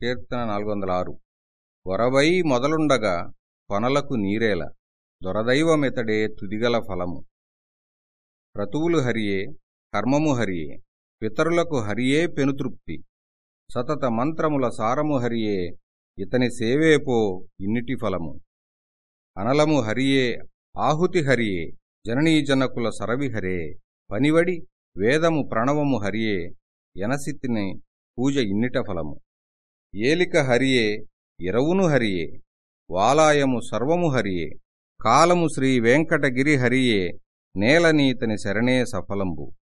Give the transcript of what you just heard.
కీర్తన నాలుగు వందల ఆరు వరవై మొదలుండగా కొనలకు నీరేల దొరదైవమితడే తుదిగల ఫలము. క్రతువులు హరియే కర్మము హరియే పితరులకు హరియే పెనుతృప్తి సతత మంత్రముల సారము హరియే ఇతని సేవేపో ఇన్నిటి ఫలము. అనలము హరియే ఆహుతి హరియే జననీజనకుల సరవి హరే. పనివడి వేదము ప్రణవము హరియే ఎనసితిని పూజ ఇన్నిట ఫలము. ఏలిక హరియే ఇరవును హరియే వాలాయము సర్వము హరియే కాలము శ్రీ వెంకటగిరి హరియే నేలనీతని శరణే సఫలంబు.